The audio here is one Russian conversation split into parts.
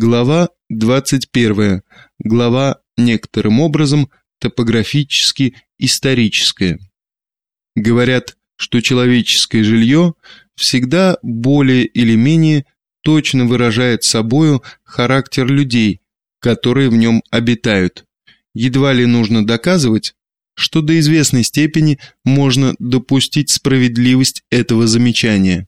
Глава 21. Глава некоторым образом топографически историческая. Говорят, что человеческое жилье всегда более или менее точно выражает собою характер людей, которые в нем обитают. Едва ли нужно доказывать, что до известной степени можно допустить справедливость этого замечания.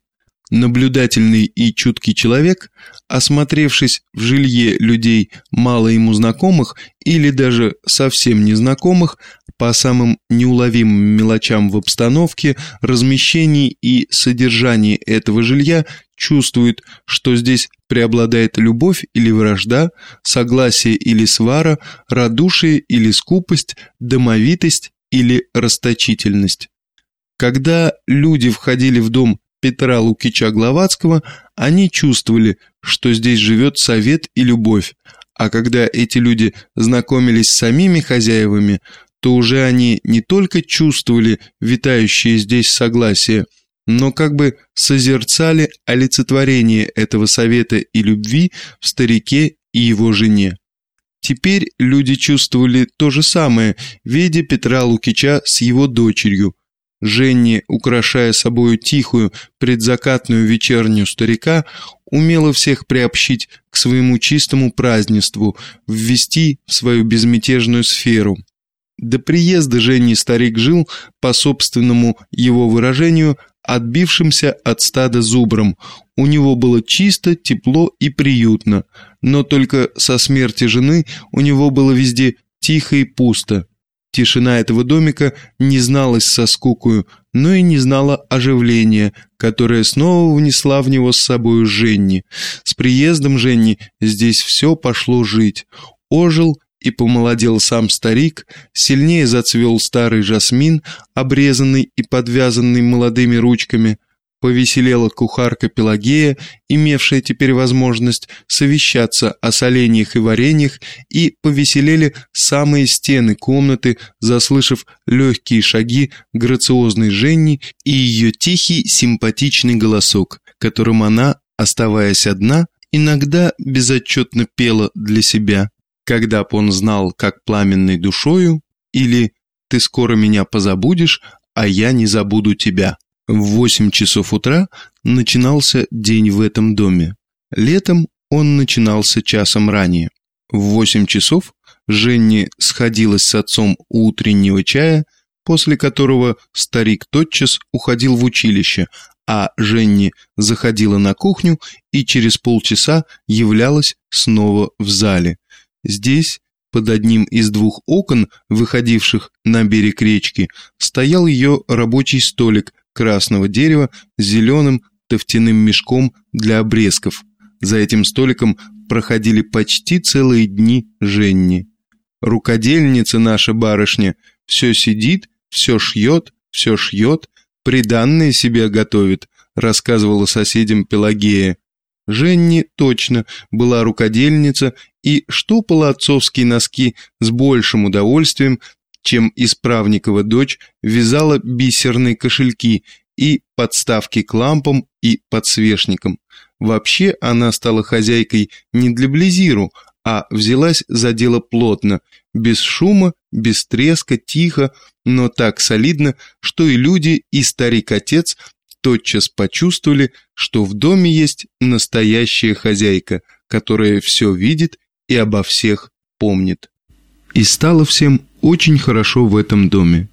Наблюдательный и чуткий человек, осмотревшись в жилье людей мало ему знакомых или даже совсем незнакомых, по самым неуловимым мелочам в обстановке, размещении и содержании этого жилья чувствует, что здесь преобладает любовь или вражда, согласие или свара, радушие или скупость, домовитость или расточительность. Когда люди входили в дом Петра Лукича Гловацкого, они чувствовали, что здесь живет совет и любовь, а когда эти люди знакомились с самими хозяевами, то уже они не только чувствовали витающее здесь согласие, но как бы созерцали олицетворение этого совета и любви в старике и его жене. Теперь люди чувствовали то же самое, видя Петра Лукича с его дочерью, Женни, украшая собою тихую предзакатную вечернюю старика, умела всех приобщить к своему чистому празднеству, ввести в свою безмятежную сферу. До приезда Жени старик жил, по собственному его выражению, отбившимся от стада зубром. У него было чисто, тепло и приютно, но только со смерти жены у него было везде тихо и пусто. Тишина этого домика не зналась со скукою, но и не знала оживления, которое снова внесла в него с собою Женни. С приездом Женни здесь все пошло жить. Ожил и помолодел сам старик, сильнее зацвел старый жасмин, обрезанный и подвязанный молодыми ручками – Повеселела кухарка Пелагея, имевшая теперь возможность совещаться о соленьях и вареньях, и повеселели самые стены комнаты, заслышав легкие шаги грациозной Женни и ее тихий симпатичный голосок, которым она, оставаясь одна, иногда безотчетно пела для себя, когда б он знал, как пламенной душою, или «ты скоро меня позабудешь, а я не забуду тебя». В восемь часов утра начинался день в этом доме. Летом он начинался часом ранее. В восемь часов Женни сходилась с отцом утреннего чая, после которого старик тотчас уходил в училище, а Женни заходила на кухню и через полчаса являлась снова в зале. Здесь, под одним из двух окон, выходивших на берег речки, стоял ее рабочий столик красного дерева с зеленым тофтяным мешком для обрезков. За этим столиком проходили почти целые дни Женни. Рукодельница наша барышня все сидит, все шьет, все шьет, приданное себе готовит, рассказывала соседям Пелагея. Женни точно была рукодельница и штопала отцовские носки с большим удовольствием, чем исправникова дочь вязала бисерные кошельки и подставки к лампам и подсвечникам. Вообще она стала хозяйкой не для Близиру, а взялась за дело плотно, без шума, без треска, тихо, но так солидно, что и люди, и старик-отец тотчас почувствовали, что в доме есть настоящая хозяйка, которая все видит и обо всех помнит. И стало всем очень хорошо в этом доме.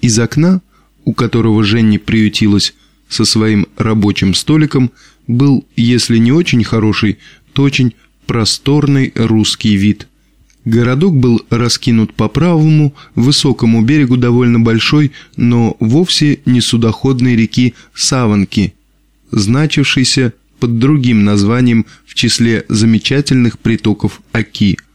Из окна, у которого Женни приютилась со своим рабочим столиком, был, если не очень хороший, то очень просторный русский вид. Городок был раскинут по правому, высокому берегу довольно большой, но вовсе не судоходной реки Саванки, значившейся под другим названием в числе замечательных притоков Оки –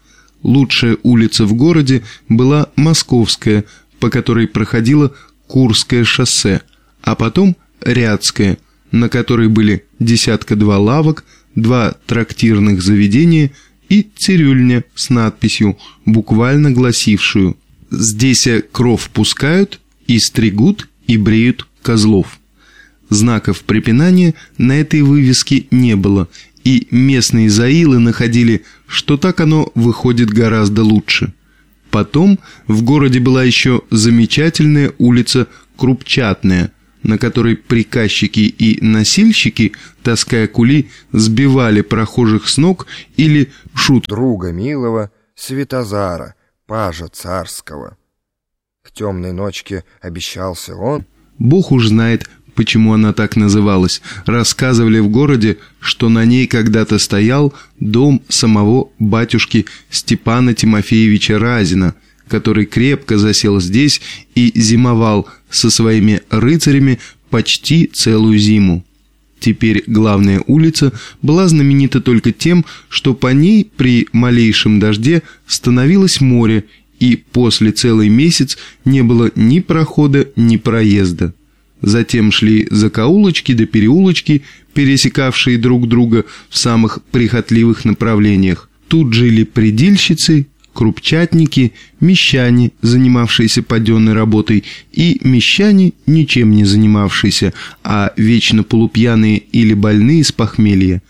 Лучшая улица в городе была Московская, по которой проходило Курское шоссе, а потом Рядское, на которой были десятка-два лавок, два трактирных заведения и цирюльня с надписью, буквально гласившую «Здесь кров пускают и стригут и бреют козлов». Знаков препинания на этой вывеске не было, и местные заилы находили, что так оно выходит гораздо лучше. Потом в городе была еще замечательная улица Крупчатная, на которой приказчики и носильщики, таская кули, сбивали прохожих с ног или шут друга милого Светозара, пажа царского. К темной ночке обещался он. Бог уж знает, почему она так называлась. Рассказывали в городе, что на ней когда-то стоял дом самого батюшки Степана Тимофеевича Разина, который крепко засел здесь и зимовал со своими рыцарями почти целую зиму. Теперь главная улица была знаменита только тем, что по ней при малейшем дожде становилось море, и после целый месяц не было ни прохода, ни проезда. Затем шли закоулочки до переулочки, пересекавшие друг друга в самых прихотливых направлениях. Тут жили предильщицы, крупчатники, мещане, занимавшиеся паденной работой, и мещане, ничем не занимавшиеся, а вечно полупьяные или больные с похмелья.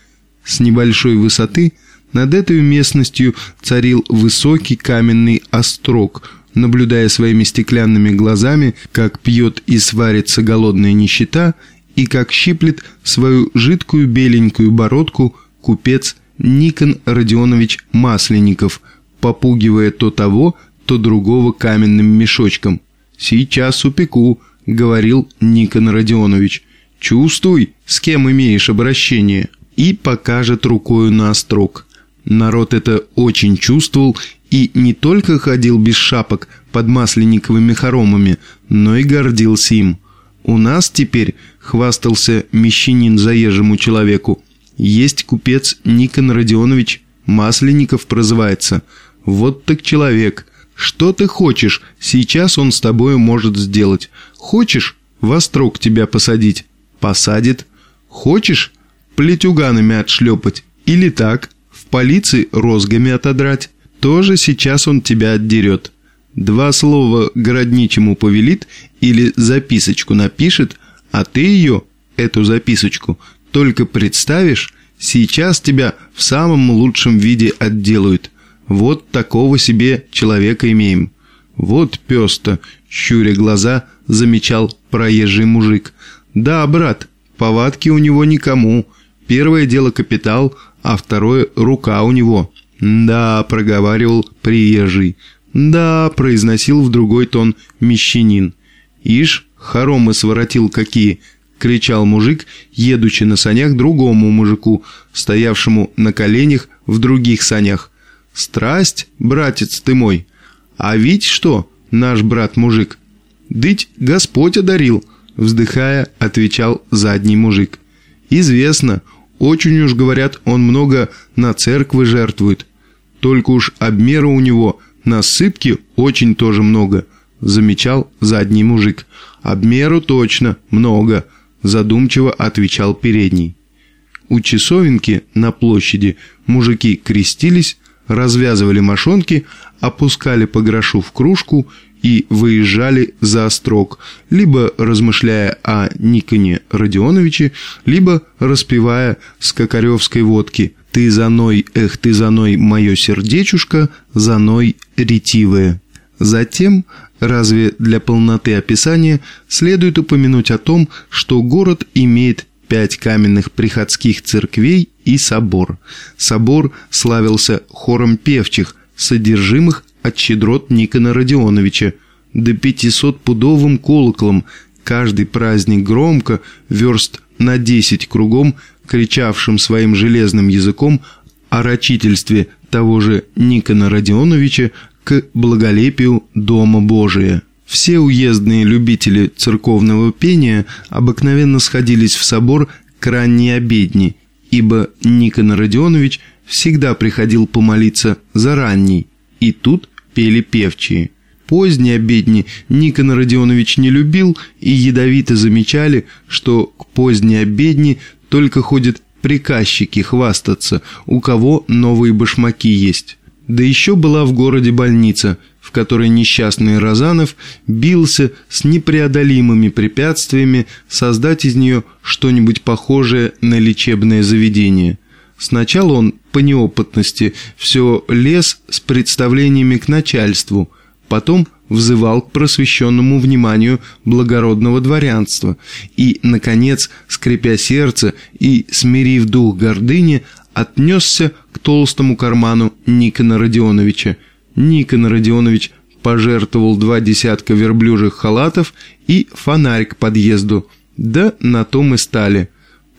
С небольшой высоты над этой местностью царил высокий каменный острог – наблюдая своими стеклянными глазами, как пьет и сварится голодная нищета, и как щиплет свою жидкую беленькую бородку купец Никон Родионович Масленников, попугивая то того, то другого каменным мешочком. «Сейчас упеку», — говорил Никон Родионович. «Чувствуй, с кем имеешь обращение» и покажет рукою на острог. Народ это очень чувствовал и не только ходил без шапок под масленниковыми хоромами, но и гордился им. У нас теперь, хвастался мещанин заезжему человеку, есть купец Никон Родионович, Масленников прозывается. Вот так человек. Что ты хочешь, сейчас он с тобой может сделать. Хочешь, во строк тебя посадить? Посадит. Хочешь, плетюганами отшлепать? Или так, полиции розгами отодрать? тоже сейчас он тебя отдерет. Два слова городничему повелит или записочку напишет, а ты ее, эту записочку, только представишь, сейчас тебя в самом лучшем виде отделают. Вот такого себе человека имеем. Вот пес-то, щуря глаза, замечал проезжий мужик. Да, брат, повадки у него никому. Первое дело капитал, а второе рука у него. «Да», — проговаривал приезжий. «Да», — произносил в другой тон мещанин. «Ишь, хоромы своротил какие!» — кричал мужик, едучи на санях другому мужику, стоявшему на коленях в других санях. «Страсть, братец ты мой! А ведь что, наш брат-мужик? Дыть Господь одарил!» — вздыхая, отвечал задний мужик. «Известно, очень уж, говорят, он много на церквы жертвует. Только уж обмера у него на сыпке очень тоже много, замечал задний мужик. Обмеру точно много, задумчиво отвечал передний. У часовенки на площади мужики крестились, развязывали мошонки, опускали по грошу в кружку и выезжали за острог, либо размышляя о Никоне Родионовиче, либо распевая скакаревской водки «Ты за ной, эх, ты за ной, мое сердечушка, за ной ретивое». Затем, разве для полноты описания, следует упомянуть о том, что город имеет пять каменных приходских церквей и собор. Собор славился хором певчих, содержимых от щедрот Никона Родионовича, до пятисотпудовым колоколом, каждый праздник громко, верст на десять кругом, кричавшим своим железным языком о рачительстве того же Никона Родионовича к благолепию Дома Божия. Все уездные любители церковного пения обыкновенно сходились в собор к ранней обедни, ибо Никон Родионович всегда приходил помолиться за ранний, и тут пели певчие. Поздние обедни Никон Родионович не любил, и ядовито замечали, что к поздней обедни только ходят приказчики хвастаться, у кого новые башмаки есть. Да еще была в городе больница, в которой несчастный Розанов бился с непреодолимыми препятствиями создать из нее что-нибудь похожее на лечебное заведение. Сначала он, по неопытности, все лез с представлениями к начальству, потом взывал к просвещенному вниманию благородного дворянства и, наконец, скрипя сердце и смирив дух гордыни, отнесся к толстому карману Никона Родионовича. Никон Родионович пожертвовал два десятка верблюжих халатов и фонарь к подъезду, да на том и стали –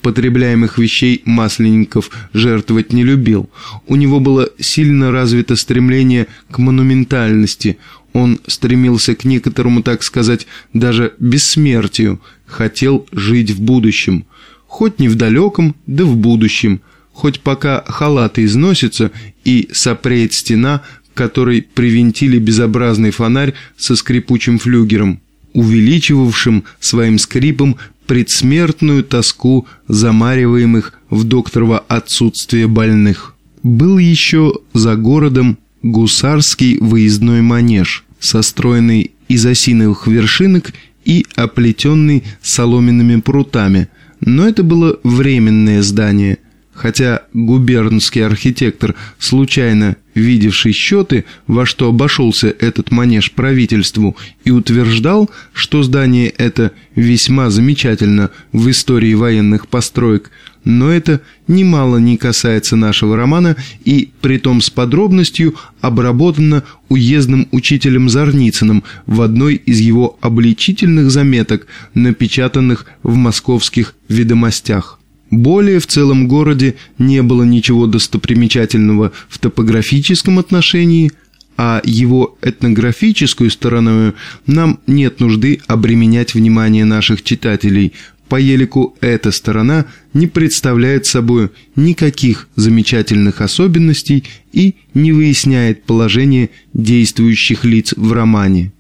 потребляемых вещей Масленников жертвовать не любил. У него было сильно развито стремление к монументальности. Он стремился к некоторому, так сказать, даже бессмертию, хотел жить в будущем. Хоть не в далеком, да в будущем. Хоть пока халаты износятся и сопреет стена, которой привинтили безобразный фонарь со скрипучим флюгером увеличивавшим своим скрипом предсмертную тоску замариваемых в докторово отсутствие больных. Был еще за городом гусарский выездной манеж, состроенный из осиновых вершинок и оплетенный соломенными прутами, но это было временное здание, хотя губернский архитектор, случайно видевший счеты, во что обошелся этот манеж правительству, и утверждал, что здание это весьма замечательно в истории военных построек, но это немало не касается нашего романа и, притом с подробностью, обработано уездным учителем Зарницыным в одной из его обличительных заметок, напечатанных в московских ведомостях. Более в целом городе не было ничего достопримечательного в топографическом отношении, а его этнографическую сторону нам нет нужды обременять внимание наших читателей. По елику эта сторона не представляет собой никаких замечательных особенностей и не выясняет положение действующих лиц в романе.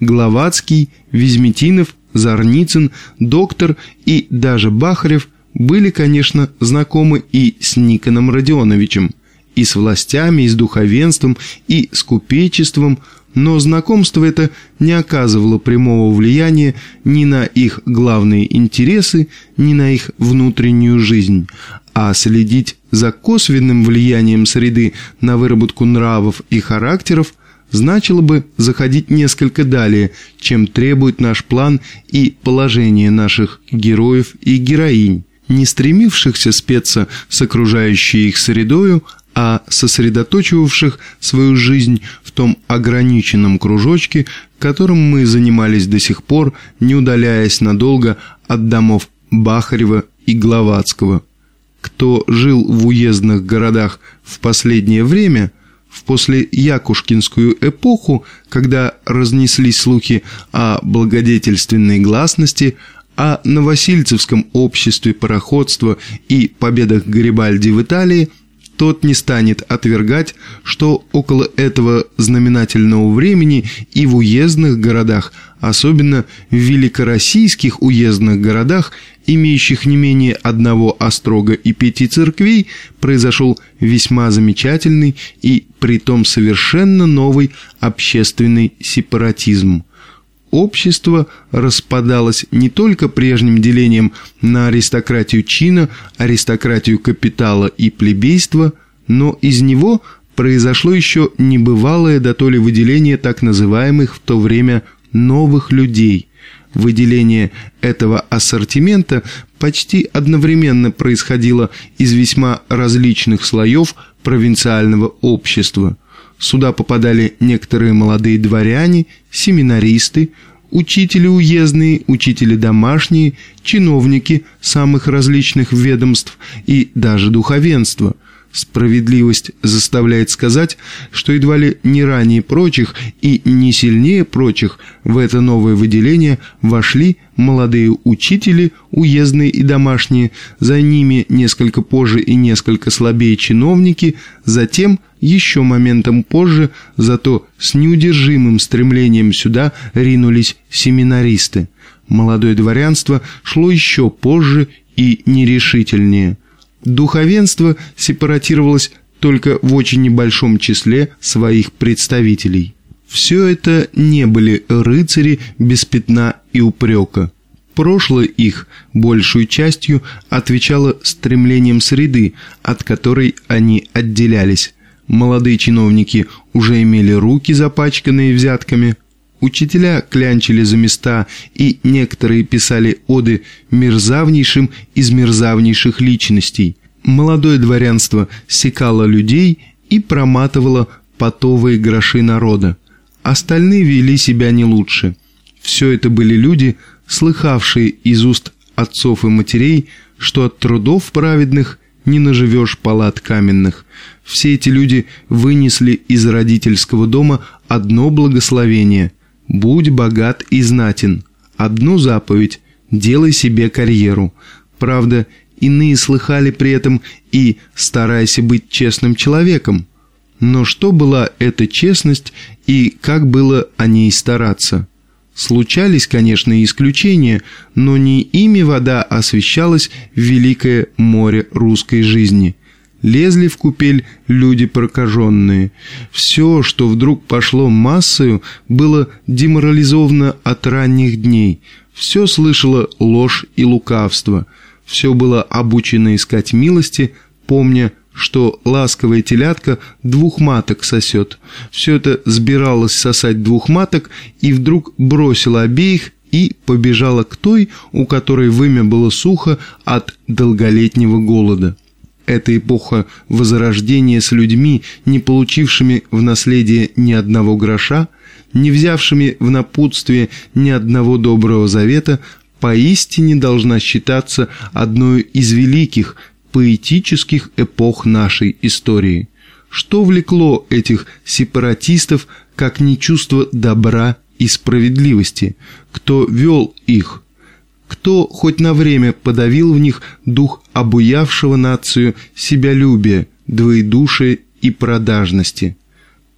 Гловацкий, Визметинов Зарницын, доктор и даже Бахарев были, конечно, знакомы и с Никоном Родионовичем, и с властями, и с духовенством, и с купечеством, но знакомство это не оказывало прямого влияния ни на их главные интересы, ни на их внутреннюю жизнь, а следить за косвенным влиянием среды на выработку нравов и характеров – значило бы заходить несколько далее, чем требует наш план и положение наших героев и героинь, не стремившихся спеться с окружающей их средою, а сосредоточивавших свою жизнь в том ограниченном кружочке, которым мы занимались до сих пор, не удаляясь надолго от домов Бахарева и Гловацкого. Кто жил в уездных городах в последнее время – в послеякушкинскую эпоху, когда разнеслись слухи о благодетельственной гласности, о новосильцевском обществе пароходства и победах Гарибальди в Италии, тот не станет отвергать, что около этого знаменательного времени и в уездных городах, особенно в великороссийских уездных городах, имеющих не менее одного острога и пяти церквей, произошел весьма замечательный и притом совершенно новый общественный сепаратизм. Общество распадалось не только прежним делением на аристократию чина, аристократию капитала и плебейства, но из него произошло еще небывалое дотоле выделение так называемых в то время новых людей – Выделение этого ассортимента почти одновременно происходило из весьма различных слоев провинциального общества. Сюда попадали некоторые молодые дворяне, семинаристы, учители уездные, учители домашние, чиновники самых различных ведомств и даже духовенство – Справедливость заставляет сказать, что едва ли не ранее прочих и не сильнее прочих в это новое выделение вошли молодые учители, уездные и домашние, за ними несколько позже и несколько слабее чиновники, затем еще моментом позже, зато с неудержимым стремлением сюда ринулись семинаристы. Молодое дворянство шло еще позже и нерешительнее – Духовенство сепаратировалось только в очень небольшом числе своих представителей. Все это не были рыцари без пятна и упрека. Прошлое их, большую частью, отвечало стремлением среды, от которой они отделялись. Молодые чиновники уже имели руки запачканные взятками, учителя клянчили за места, и некоторые писали оды мерзавнейшим из мерзавнейших личностей. Молодое дворянство секало людей и проматывало потовые гроши народа. Остальные вели себя не лучше. Все это были люди – слыхавшие из уст отцов и матерей, что от трудов праведных не наживешь палат каменных. Все эти люди вынесли из родительского дома одно благословение – «Будь богат и знатен». Одну заповедь – «Делай себе карьеру». Правда, иные слыхали при этом и «Старайся быть честным человеком». Но что была эта честность и как было о ней стараться? Случались, конечно, исключения, но не ими вода освещалась в великое море русской жизни. Лезли в купель люди прокаженные. Все, что вдруг пошло массою, было деморализовано от ранних дней. Все слышало ложь и лукавство. Все было обучено искать милости, помня, что ласковая телятка двух маток сосет. Все это сбиралось сосать двух маток и вдруг бросила обеих и побежала к той, у которой вымя было сухо от долголетнего голода. Это эпоха возрождения с людьми, не получившими в наследие ни одного гроша, не взявшими в напутствие ни одного доброго завета, поистине должна считаться одной из великих, поэтических эпох нашей истории. Что влекло этих сепаратистов, как не чувство добра и справедливости? Кто вел их? Кто хоть на время подавил в них дух обуявшего нацию себялюбия, двоедушия и продажности?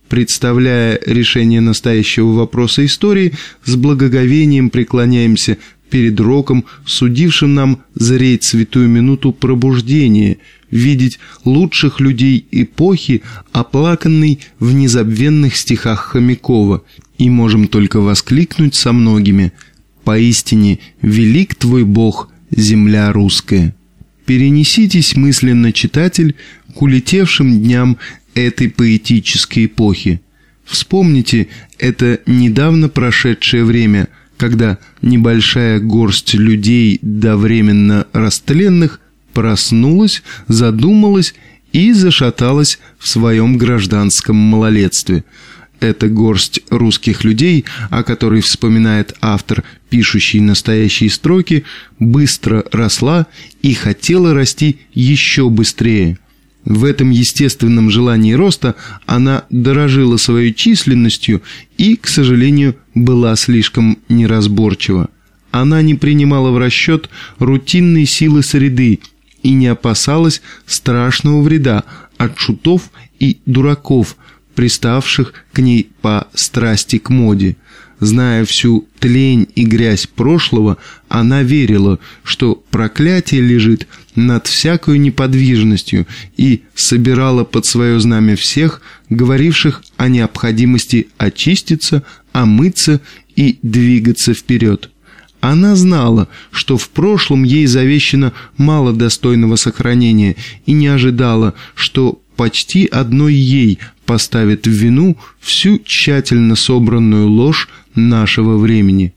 Представляя решение настоящего вопроса истории, с благоговением преклоняемся перед роком, судившим нам зреть святую минуту пробуждения, видеть лучших людей эпохи, оплаканной в незабвенных стихах Хомякова, и можем только воскликнуть со многими «Поистине велик твой Бог, земля русская». Перенеситесь мысленно, читатель, к улетевшим дням этой поэтической эпохи. Вспомните это недавно прошедшее время – когда небольшая горсть людей, довременно растленных, проснулась, задумалась и зашаталась в своем гражданском малолетстве. Эта горсть русских людей, о которой вспоминает автор, пишущий настоящие строки, быстро росла и хотела расти еще быстрее – в этом естественном желании роста она дорожила своей численностью и, к сожалению, была слишком неразборчива. Она не принимала в расчет рутинные силы среды и не опасалась страшного вреда от шутов и дураков, приставших к ней по страсти к моде. Зная всю тлень и грязь прошлого, она верила, что проклятие лежит над всякой неподвижностью и собирала под свое знамя всех, говоривших о необходимости очиститься, омыться и двигаться вперед. Она знала, что в прошлом ей завещено мало достойного сохранения и не ожидала, что почти одной ей поставит в вину всю тщательно собранную ложь нашего времени.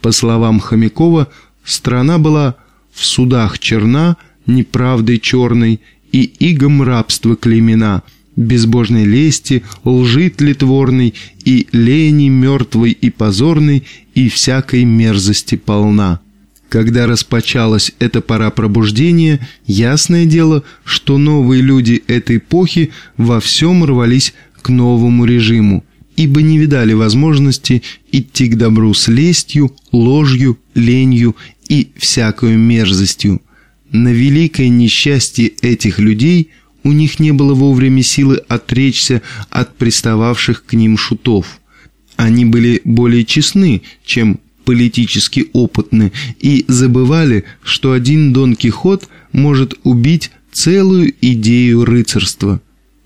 По словам Хомякова, страна была в судах черна, неправдой черной и игом рабства клеймена, безбожной лести, лжи тлетворной и лени мертвой и позорной и всякой мерзости полна. Когда распочалась эта пора пробуждения, ясное дело, что новые люди этой эпохи во всем рвались к новому режиму, ибо не видали возможности идти к добру с лестью, ложью, ленью и всякою мерзостью. На великое несчастье этих людей у них не было вовремя силы отречься от пристававших к ним шутов. Они были более честны, чем политически опытны, и забывали, что один Дон Кихот может убить целую идею рыцарства.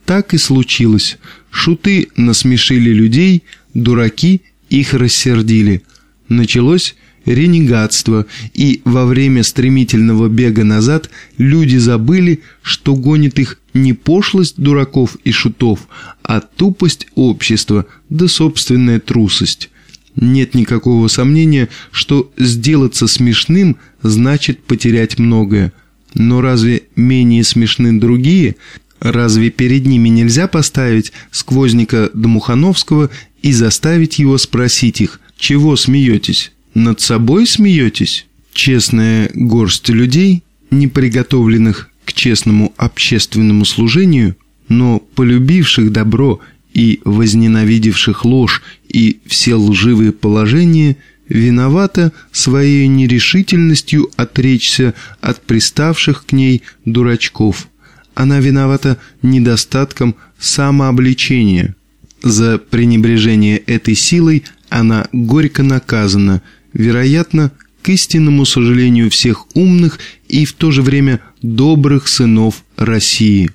Так и случилось. Шуты насмешили людей, дураки их рассердили. Началось ренегатство, и во время стремительного бега назад люди забыли, что гонит их не пошлость дураков и шутов, а тупость общества да собственная трусость. Нет никакого сомнения, что сделаться смешным значит потерять многое. Но разве менее смешны другие? Разве перед ними нельзя поставить сквозника Дмухановского и заставить его спросить их, чего смеетесь? Над собой смеетесь? Честная горсть людей, не приготовленных к честному общественному служению, но полюбивших добро и возненавидевших ложь и все лживые положения, виновата своей нерешительностью отречься от приставших к ней дурачков. Она виновата недостатком самообличения. За пренебрежение этой силой она горько наказана, вероятно, к истинному сожалению всех умных и в то же время добрых сынов России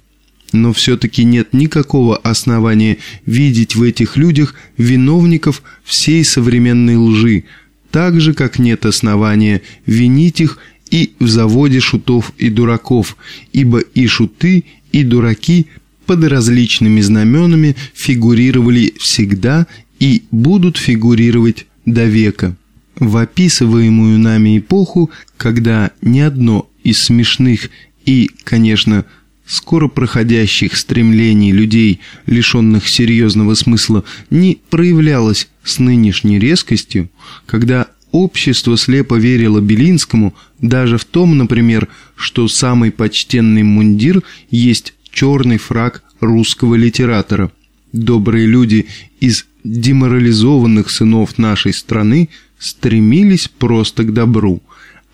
но все-таки нет никакого основания видеть в этих людях виновников всей современной лжи, так же, как нет основания винить их и в заводе шутов и дураков, ибо и шуты, и дураки под различными знаменами фигурировали всегда и будут фигурировать до века. В описываемую нами эпоху, когда ни одно из смешных и, конечно, скоро проходящих стремлений людей, лишенных серьезного смысла, не проявлялось с нынешней резкостью, когда общество слепо верило Белинскому даже в том, например, что самый почтенный мундир есть черный фраг русского литератора. Добрые люди из деморализованных сынов нашей страны стремились просто к добру.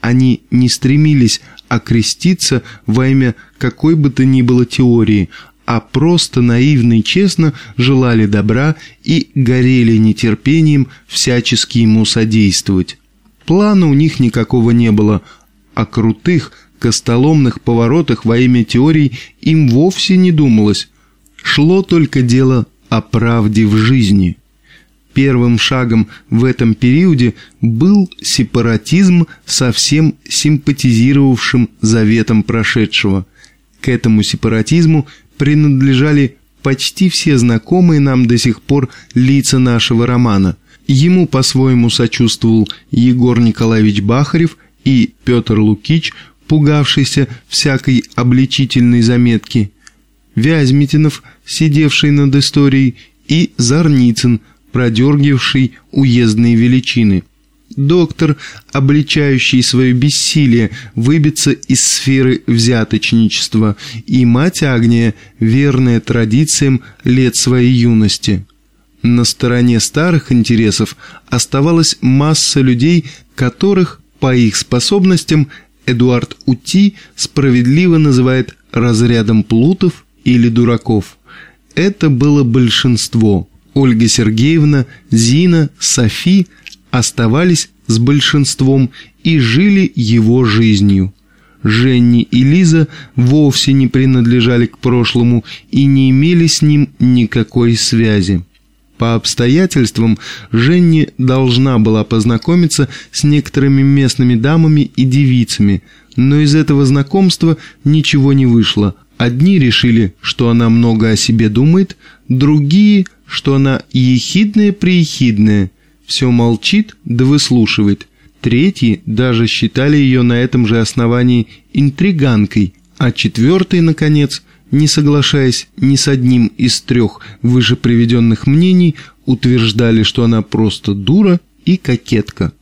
Они не стремились окреститься во имя какой бы то ни было теории, а просто наивно и честно желали добра и горели нетерпением всячески ему содействовать. Плана у них никакого не было, а крутых, костоломных поворотах во имя теорий им вовсе не думалось. Шло только дело о правде в жизни – Первым шагом в этом периоде был сепаратизм со всем симпатизировавшим заветом прошедшего. К этому сепаратизму принадлежали почти все знакомые нам до сих пор лица нашего романа. Ему по-своему сочувствовал Егор Николаевич Бахарев и Петр Лукич, пугавшийся всякой обличительной заметки, Вязьмитинов, сидевший над историей, и Зарницын – продергивший уездные величины. Доктор, обличающий свое бессилие выбиться из сферы взяточничества, и мать Агния, верная традициям лет своей юности. На стороне старых интересов оставалась масса людей, которых, по их способностям, Эдуард Ути справедливо называет разрядом плутов или дураков. Это было большинство – Ольга Сергеевна, Зина, Софи оставались с большинством и жили его жизнью. Женни и Лиза вовсе не принадлежали к прошлому и не имели с ним никакой связи. По обстоятельствам Женни должна была познакомиться с некоторыми местными дамами и девицами, но из этого знакомства ничего не вышло. Одни решили, что она много о себе думает, другие, что она ехидная-приехидная, все молчит да выслушивает. Третьи даже считали ее на этом же основании интриганкой, а четвертый, наконец, не соглашаясь ни с одним из трех выше приведенных мнений, утверждали, что она просто дура и кокетка.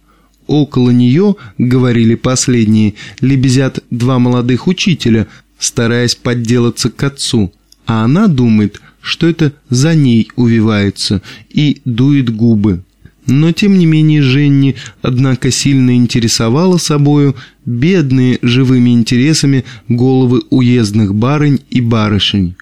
Около нее, говорили последние, лебезят два молодых учителя, стараясь подделаться к отцу, а она думает, что это за ней увивается и дует губы. Но тем не менее Женни, однако, сильно интересовала собою бедные живыми интересами головы уездных барынь и барышень.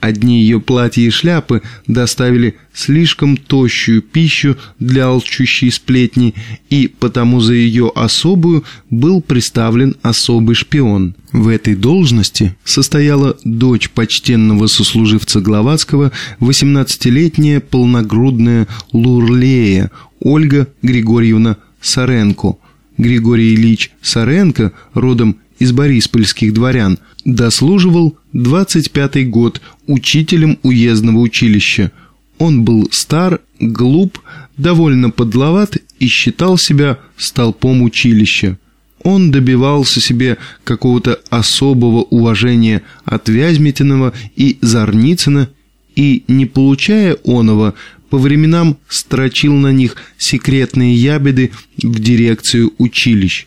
Одни ее платья и шляпы доставили слишком тощую пищу для алчущей сплетни, и потому за ее особую был представлен особый шпион. В этой должности состояла дочь почтенного сослуживца Гловацкого, 18-летняя полногрудная Лурлея Ольга Григорьевна Саренко – Григорий Ильич Саренко, родом из бориспольских дворян, дослуживал 25-й год учителем уездного училища. Он был стар, глуп, довольно подловат и считал себя столпом училища. Он добивался себе какого-то особого уважения от Вязьмитинова и Зарницына и, не получая оного, по временам строчил на них секретные ябеды в дирекцию училищ.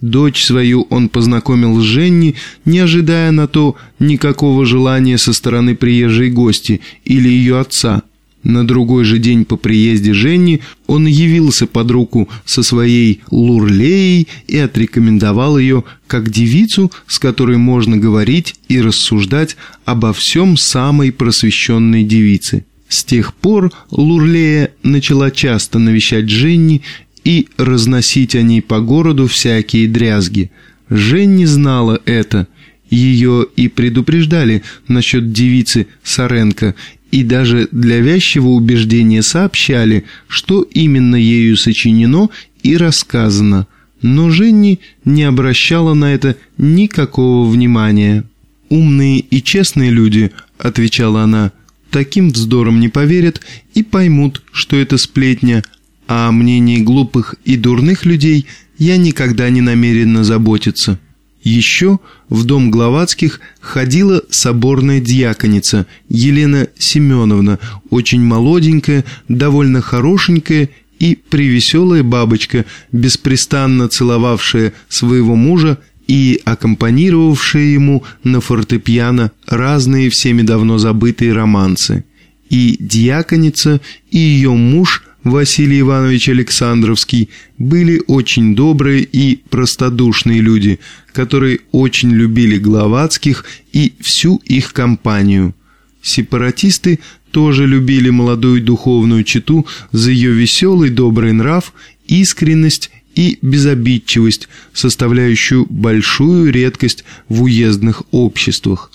Дочь свою он познакомил с Женни, не ожидая на то никакого желания со стороны приезжей гости или ее отца. На другой же день по приезде Женни он явился под руку со своей Лурлеей и отрекомендовал ее как девицу, с которой можно говорить и рассуждать обо всем самой просвещенной девице. С тех пор Лурлея начала часто навещать Женни и разносить о ней по городу всякие дрязги. Женни знала это. Ее и предупреждали насчет девицы Саренко, и даже для вязчего убеждения сообщали, что именно ею сочинено и рассказано. Но Женни не обращала на это никакого внимания. «Умные и честные люди», — отвечала она, — «таким вздором не поверят и поймут, что это сплетня, а о мнении глупых и дурных людей я никогда не намерена заботиться. Еще в дом Гловацких ходила соборная дьяконица Елена Семеновна, очень молоденькая, довольно хорошенькая и привеселая бабочка, беспрестанно целовавшая своего мужа и аккомпанировавшая ему на фортепиано разные всеми давно забытые романсы. И дьяконица, и ее муж – Василий Иванович Александровский были очень добрые и простодушные люди, которые очень любили Гловацких и всю их компанию. Сепаратисты тоже любили молодую духовную читу за ее веселый добрый нрав, искренность и безобидчивость, составляющую большую редкость в уездных обществах.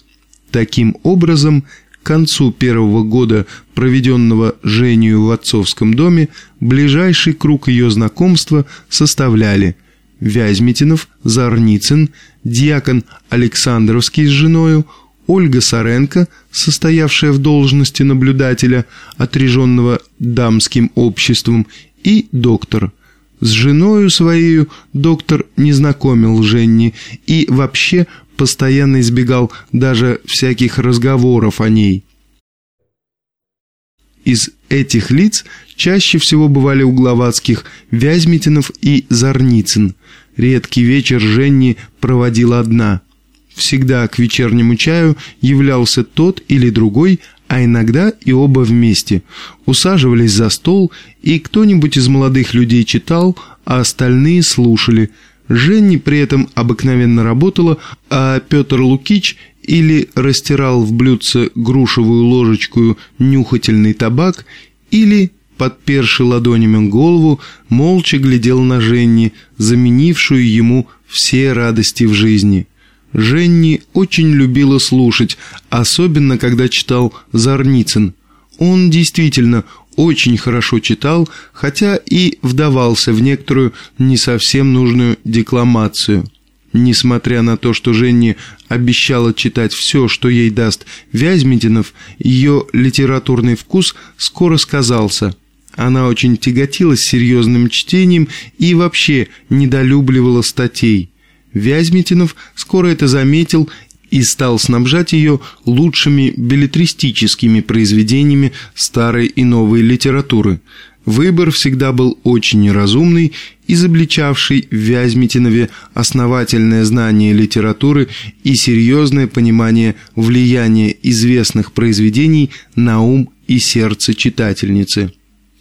Таким образом, к концу первого года, проведенного Женю в отцовском доме, ближайший круг ее знакомства составляли Вязьмитинов, Зарницын, дьякон Александровский с женою, Ольга Саренко, состоявшая в должности наблюдателя, отреженного дамским обществом, и доктор. С женою своей доктор не знакомил Женни и вообще постоянно избегал даже всяких разговоров о ней. Из этих лиц чаще всего бывали у Гловацких Вязьмитинов и Зарницын. Редкий вечер Женни проводила одна. Всегда к вечернему чаю являлся тот или другой, а иногда и оба вместе. Усаживались за стол, и кто-нибудь из молодых людей читал, а остальные слушали – Женни при этом обыкновенно работала, а Петр Лукич или растирал в блюдце грушевую ложечку нюхательный табак, или, подперши ладонями голову, молча глядел на Женни, заменившую ему все радости в жизни. Женни очень любила слушать, особенно когда читал Зарницын. Он действительно очень хорошо читал, хотя и вдавался в некоторую не совсем нужную декламацию. Несмотря на то, что Женни обещала читать все, что ей даст Вязьмитинов, ее литературный вкус скоро сказался. Она очень тяготилась серьезным чтением и вообще недолюбливала статей. Вязьмитинов скоро это заметил и стал снабжать ее лучшими билетристическими произведениями старой и новой литературы. Выбор всегда был очень неразумный, изобличавший в Вязьмитинове основательное знание литературы и серьезное понимание влияния известных произведений на ум и сердце читательницы.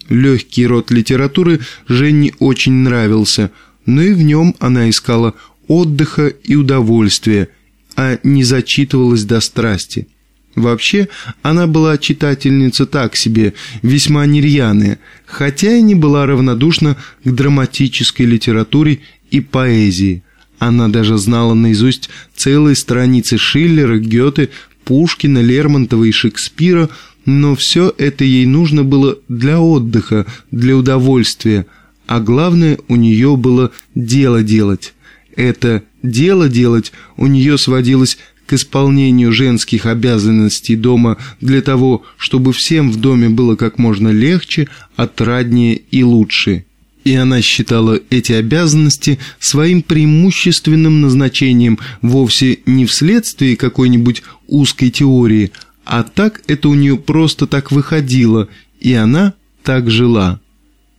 Легкий род литературы Жене очень нравился, но и в нем она искала отдыха и удовольствия – а не зачитывалась до страсти. Вообще, она была читательница так себе, весьма нерьяная, хотя и не была равнодушна к драматической литературе и поэзии. Она даже знала наизусть целые страницы Шиллера, Гёте, Пушкина, Лермонтова и Шекспира, но все это ей нужно было для отдыха, для удовольствия, а главное у нее было дело делать. Это дело делать у нее сводилось к исполнению женских обязанностей дома для того, чтобы всем в доме было как можно легче, отраднее и лучше. И она считала эти обязанности своим преимущественным назначением вовсе не вследствие какой-нибудь узкой теории, а так это у нее просто так выходило, и она так жила.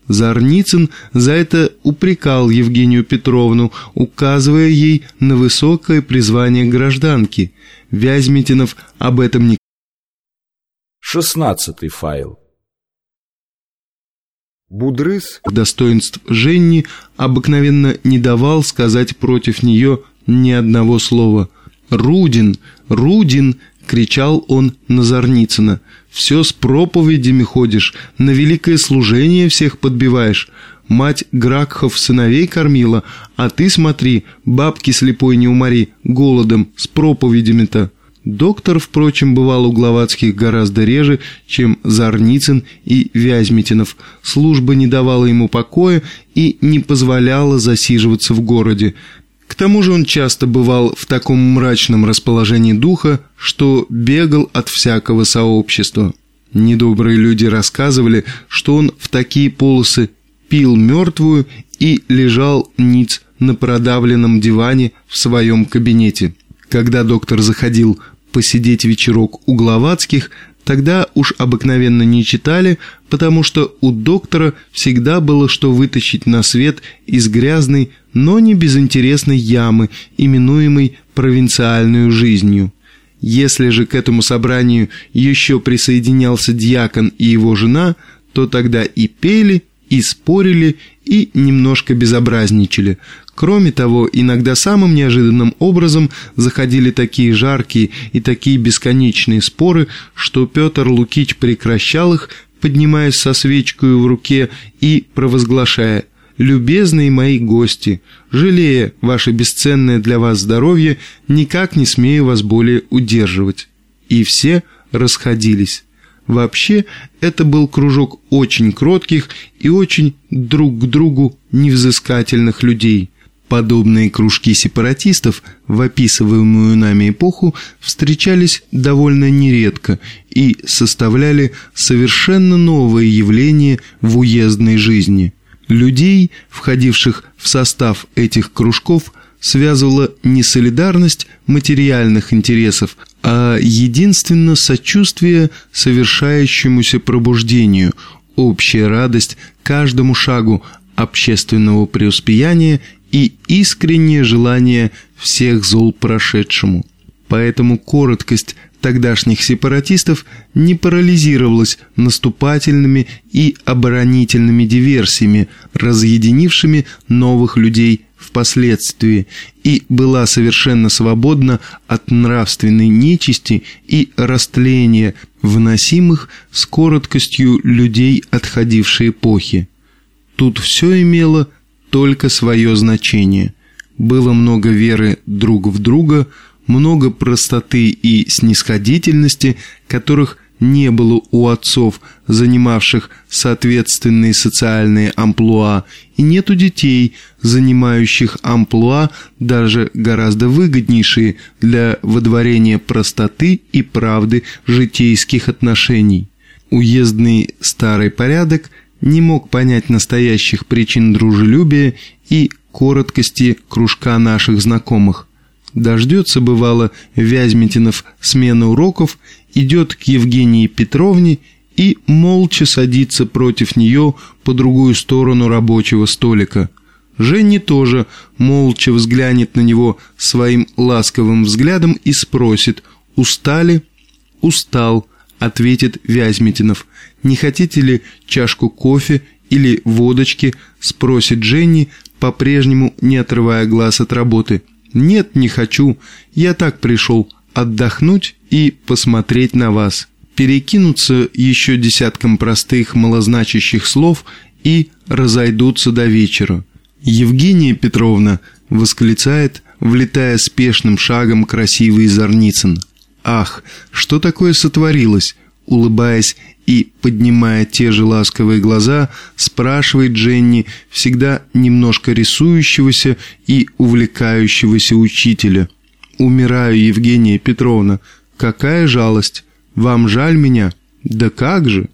Зарницын за это упрекал Евгению Петровну, указывая ей на высокое призвание гражданки. Вязьмитинов об этом не... Шестнадцатый файл. Будрыс Достоинств Женни обыкновенно не давал сказать против нее ни одного слова. «Рудин! Рудин!» — кричал он на Зарницына. «Все с проповедями ходишь, на великое служение всех подбиваешь. Мать Гракхов сыновей кормила, а ты, смотри, бабки слепой не умори, голодом, с проповедями-то». Доктор, впрочем, бывал у Гловацких гораздо реже, чем Зарницын и Вязьмитинов. Служба не давала ему покоя и не позволяла засиживаться в городе. К тому же он часто бывал в таком мрачном расположении духа, что бегал от всякого сообщества. Недобрые люди рассказывали, что он в такие полосы пил мертвую и лежал ниц на продавленном диване в своем кабинете. Когда доктор заходил посидеть вечерок у Гловацких, Тогда уж обыкновенно не читали, потому что у доктора всегда было что вытащить на свет из грязной, но не безинтересной ямы, именуемой провинциальную жизнью. Если же к этому собранию еще присоединялся дьякон и его жена, то тогда и пели, и спорили, и немножко безобразничали. Кроме того, иногда самым неожиданным образом заходили такие жаркие и такие бесконечные споры, что Петр Лукич прекращал их, поднимаясь со свечкой в руке и провозглашая «Любезные мои гости, жалея ваше бесценное для вас здоровье, никак не смею вас более удерживать». И все расходились. Вообще, это был кружок очень кротких и очень друг к другу невзыскательных людей. Подобные кружки сепаратистов в описываемую нами эпоху встречались довольно нередко и составляли совершенно новое явление в уездной жизни. Людей, входивших в состав этих кружков, связывала не солидарность материальных интересов, а единственно сочувствие совершающемуся пробуждению, общая радость каждому шагу общественного преуспеяния и искреннее желание всех зол прошедшему. Поэтому короткость тогдашних сепаратистов не парализировалась наступательными и оборонительными диверсиями, разъединившими новых людей впоследствии и была совершенно свободна от нравственной нечисти и растления, вносимых с короткостью людей отходившей эпохи. Тут все имело только свое значение. Было много веры друг в друга, много простоты и снисходительности, которых не было у отцов, занимавших соответственные социальные амплуа, и нет у детей, занимающих амплуа даже гораздо выгоднейшие для водворения простоты и правды житейских отношений. Уездный старый порядок не мог понять настоящих причин дружелюбия и короткости кружка наших знакомых. Дождется, бывало, Вязьмитинов смены уроков, идет к Евгении Петровне и молча садится против нее по другую сторону рабочего столика. Женни тоже молча взглянет на него своим ласковым взглядом и спросит «Устали?» «Устал», — ответит Вязьмитинов. «Не хотите ли чашку кофе или водочки?» — спросит Женни, по-прежнему не отрывая глаз от работы. «Нет, не хочу. Я так пришел отдохнуть и посмотреть на вас». Перекинуться еще десятком простых малозначащих слов и разойдутся до вечера. Евгения Петровна восклицает, влетая спешным шагом красивый Зарницын. «Ах, что такое сотворилось? улыбаясь и, поднимая те же ласковые глаза, спрашивает Дженни всегда немножко рисующегося и увлекающегося учителя. «Умираю, Евгения Петровна. Какая жалость! Вам жаль меня? Да как же!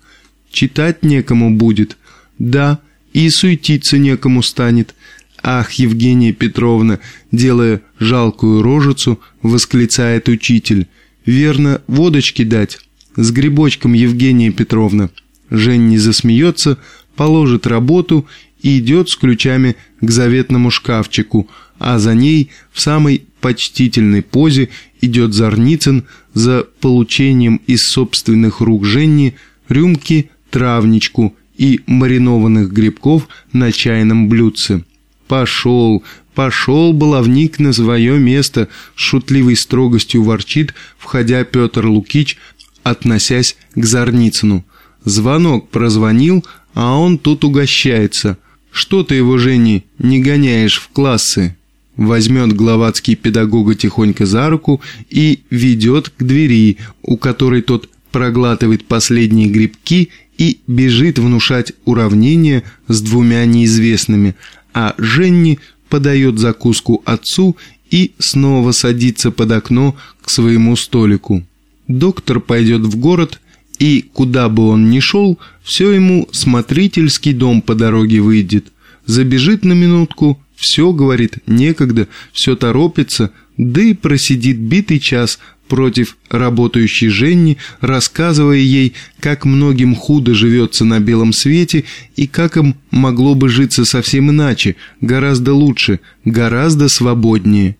Читать некому будет. Да, и суетиться некому станет. Ах, Евгения Петровна, делая жалкую рожицу, восклицает учитель. Верно, водочки дать?» с грибочком Евгения Петровна. Женни засмеется, положит работу и идет с ключами к заветному шкафчику, а за ней в самой почтительной позе идет Зарницын за получением из собственных рук Женни рюмки травничку и маринованных грибков на чайном блюдце. «Пошел, пошел баловник на свое место!» — шутливой строгостью ворчит, входя Петр Лукич относясь к Зарницыну. Звонок прозвонил, а он тут угощается. Что ты его, Жени, не гоняешь в классы? Возьмет главацкий педагога тихонько за руку и ведет к двери, у которой тот проглатывает последние грибки и бежит внушать уравнение с двумя неизвестными, а Женни подает закуску отцу и снова садится под окно к своему столику. Доктор пойдет в город, и куда бы он ни шел, все ему смотрительский дом по дороге выйдет. Забежит на минутку, все, говорит, некогда, все торопится, да и просидит битый час против работающей Женни, рассказывая ей, как многим худо живется на белом свете и как им могло бы житься совсем иначе, гораздо лучше, гораздо свободнее.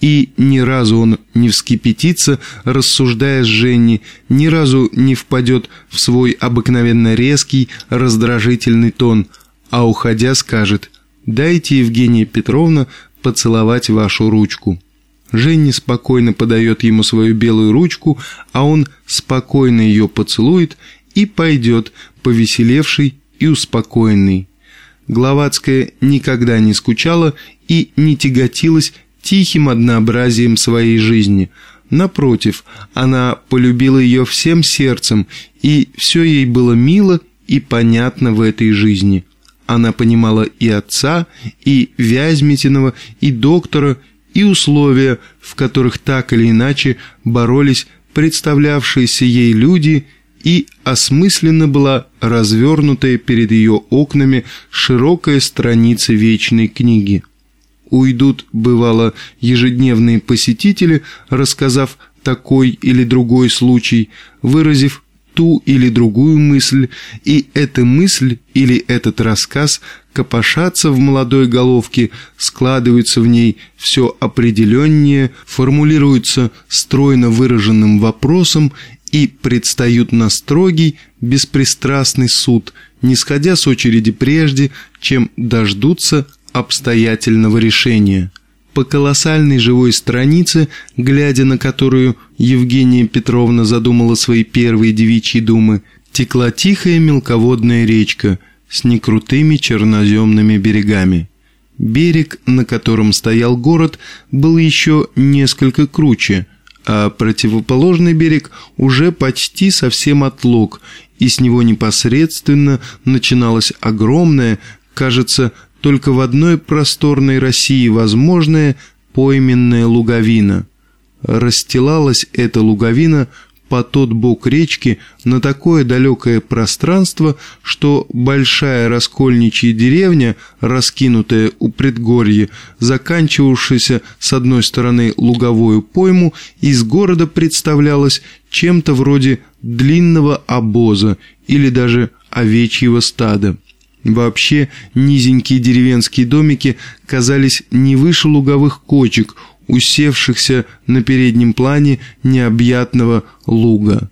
И ни разу он не вскипятится, рассуждая с Женни, ни разу не впадет в свой обыкновенно резкий, раздражительный тон, а уходя скажет «Дайте, Евгения Петровна, поцеловать вашу ручку». Женни спокойно подает ему свою белую ручку, а он спокойно ее поцелует и пойдет, повеселевший и успокоенный. Гловацкая никогда не скучала и не тяготилась тихим однообразием своей жизни. Напротив, она полюбила ее всем сердцем, и все ей было мило и понятно в этой жизни. Она понимала и отца, и Вязьмитинова, и доктора, и условия, в которых так или иначе боролись представлявшиеся ей люди, и осмысленно была развернутая перед ее окнами широкая страница вечной книги. Уйдут, бывало, ежедневные посетители, рассказав такой или другой случай, выразив ту или другую мысль, и эта мысль или этот рассказ копошатся в молодой головке, складываются в ней все определеннее, формулируются стройно выраженным вопросом и предстают на строгий, беспристрастный суд, не сходя с очереди прежде, чем дождутся обстоятельного решения. По колоссальной живой странице, глядя на которую Евгения Петровна задумала свои первые девичьи думы, текла тихая мелководная речка с некрутыми черноземными берегами. Берег, на котором стоял город, был еще несколько круче, а противоположный берег уже почти совсем отлог, и с него непосредственно начиналась огромная, кажется, только в одной просторной России возможная пойменная луговина. Расстилалась эта луговина по тот бок речки на такое далекое пространство, что большая раскольничья деревня, раскинутая у предгорья, заканчивавшаяся с одной стороны луговую пойму, из города представлялась чем-то вроде длинного обоза или даже овечьего стада. Вообще низенькие деревенские домики казались не выше луговых кочек, усевшихся на переднем плане необъятного луга.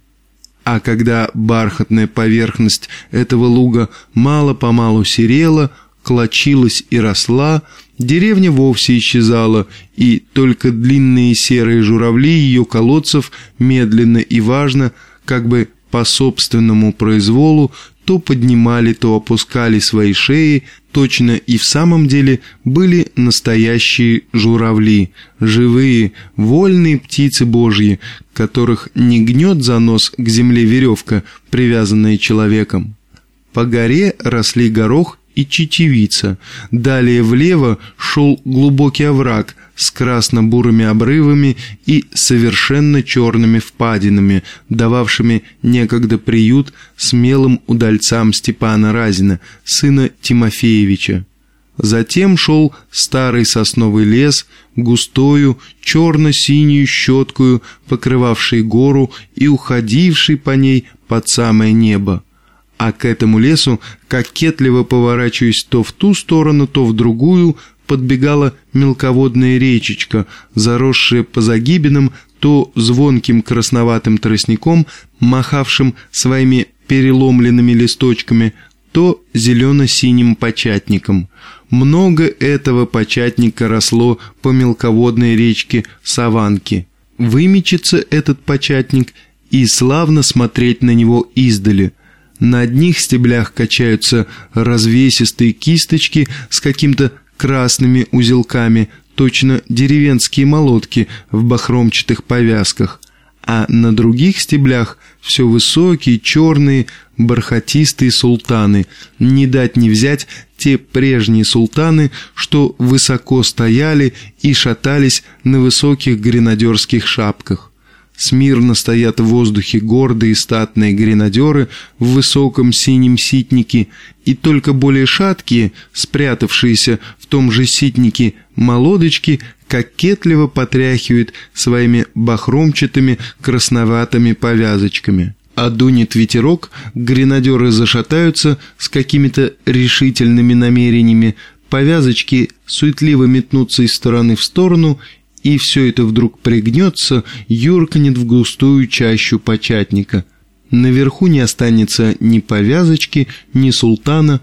А когда бархатная поверхность этого луга мало-помалу серела, клочилась и росла, деревня вовсе исчезала, и только длинные серые журавли ее колодцев медленно и важно, как бы по собственному произволу, то поднимали, то опускали свои шеи, точно и в самом деле были настоящие журавли, живые, вольные птицы божьи, которых не гнет за нос к земле веревка, привязанная человеком. По горе росли горох и чечевица. Далее влево шел глубокий овраг с красно-бурыми обрывами и совершенно черными впадинами, дававшими некогда приют смелым удальцам Степана Разина, сына Тимофеевича. Затем шел старый сосновый лес, густою, черно-синюю щеткую, покрывавший гору и уходивший по ней под самое небо а к этому лесу, кокетливо поворачиваясь то в ту сторону, то в другую, подбегала мелководная речечка, заросшая по загибинам то звонким красноватым тростником, махавшим своими переломленными листочками, то зелено-синим початником. Много этого початника росло по мелководной речке Саванки. Вымечется этот початник, и славно смотреть на него издали – на одних стеблях качаются развесистые кисточки с каким-то красными узелками, точно деревенские молотки в бахромчатых повязках, а на других стеблях все высокие, черные, бархатистые султаны, не дать не взять те прежние султаны, что высоко стояли и шатались на высоких гренадерских шапках. Смирно стоят в воздухе гордые статные гренадеры в высоком синем ситнике, и только более шаткие, спрятавшиеся в том же ситнике молодочки, кокетливо потряхивают своими бахромчатыми красноватыми повязочками. А дунет ветерок, гренадеры зашатаются с какими-то решительными намерениями, повязочки суетливо метнутся из стороны в сторону, и все это вдруг пригнется, юркнет в густую чащу початника. Наверху не останется ни повязочки, ни султана,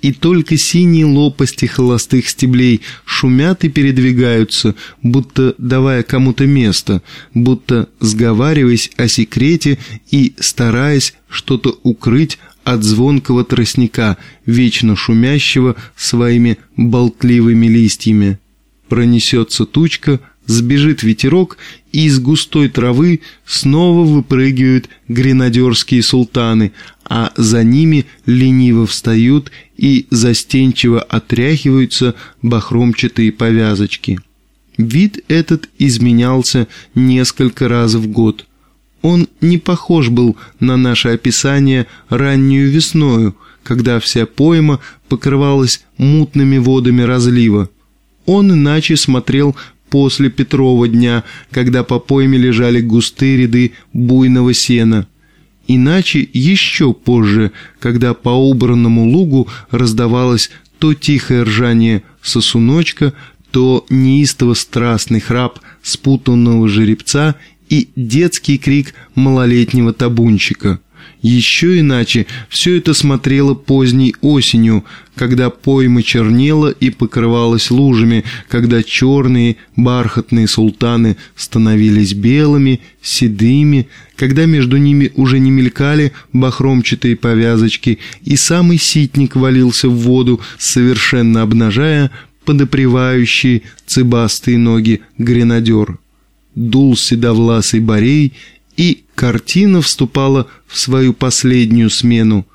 и только синие лопасти холостых стеблей шумят и передвигаются, будто давая кому-то место, будто сговариваясь о секрете и стараясь что-то укрыть от звонкого тростника, вечно шумящего своими болтливыми листьями. Пронесется тучка, сбежит ветерок, и из густой травы снова выпрыгивают гренадерские султаны, а за ними лениво встают и застенчиво отряхиваются бахромчатые повязочки. Вид этот изменялся несколько раз в год. Он не похож был на наше описание раннюю весною, когда вся пойма покрывалась мутными водами разлива. Он иначе смотрел после Петрова дня, когда по пойме лежали густые ряды буйного сена. Иначе еще позже, когда по убранному лугу раздавалось то тихое ржание сосуночка, то неистово-страстный храп спутанного жеребца и детский крик малолетнего табунчика – еще иначе все это смотрело поздней осенью, когда пойма чернела и покрывалась лужами, когда черные бархатные султаны становились белыми, седыми, когда между ними уже не мелькали бахромчатые повязочки, и самый ситник валился в воду, совершенно обнажая подопревающие цыбастые ноги гренадер. Дул седовласый барей, и картина вступала в свою последнюю смену.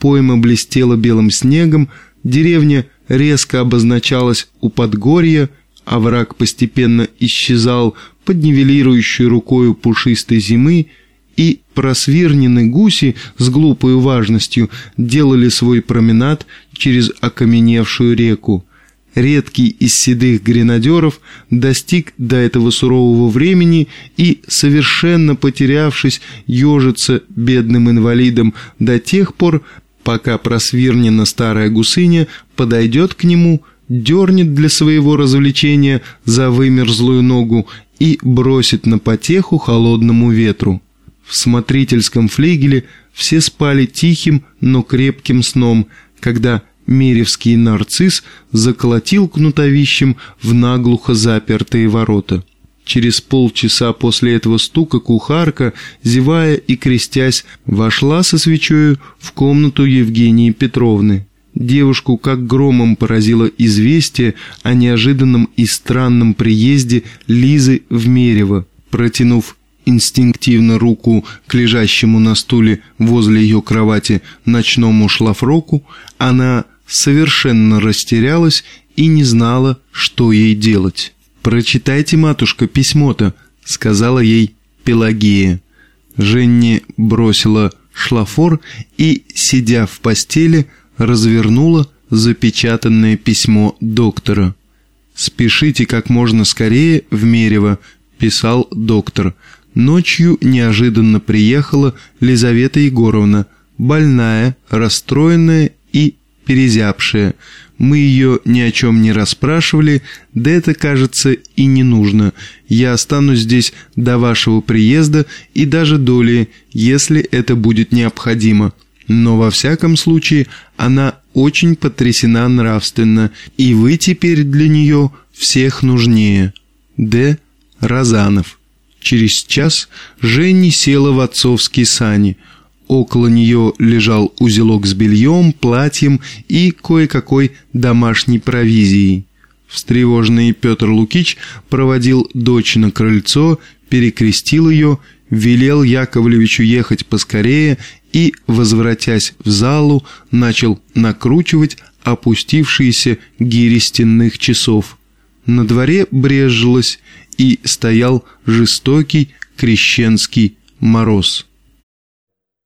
Пойма блестела белым снегом, деревня резко обозначалась у подгорья, а враг постепенно исчезал под нивелирующей рукою пушистой зимы, и просвирнены гуси с глупой важностью делали свой променад через окаменевшую реку редкий из седых гренадеров, достиг до этого сурового времени и, совершенно потерявшись, ежится бедным инвалидом до тех пор, пока просвирнена старая гусыня подойдет к нему, дернет для своего развлечения за вымерзлую ногу и бросит на потеху холодному ветру. В смотрительском флигеле все спали тихим, но крепким сном, когда Меревский нарцисс заколотил кнутовищем в наглухо запертые ворота. Через полчаса после этого стука кухарка, зевая и крестясь, вошла со свечою в комнату Евгении Петровны. Девушку как громом поразило известие о неожиданном и странном приезде Лизы в Мерево. Протянув инстинктивно руку к лежащему на стуле возле ее кровати ночному шлафроку, она совершенно растерялась и не знала, что ей делать. «Прочитайте, матушка, письмо-то», — сказала ей Пелагея. Женни бросила шлафор и, сидя в постели, развернула запечатанное письмо доктора. «Спешите как можно скорее в Мерево», — писал доктор. Ночью неожиданно приехала Лизавета Егоровна, больная, расстроенная перезябшая. Мы ее ни о чем не расспрашивали, да это, кажется, и не нужно. Я останусь здесь до вашего приезда и даже доли, если это будет необходимо. Но во всяком случае она очень потрясена нравственно, и вы теперь для нее всех нужнее. Д. Розанов. Через час Женни села в отцовские сани – Около нее лежал узелок с бельем, платьем и кое-какой домашней провизией. Встревоженный Петр Лукич проводил дочь на крыльцо, перекрестил ее, велел Яковлевичу ехать поскорее и, возвратясь в залу, начал накручивать опустившиеся гири стенных часов. На дворе брезжилось, и стоял жестокий крещенский мороз.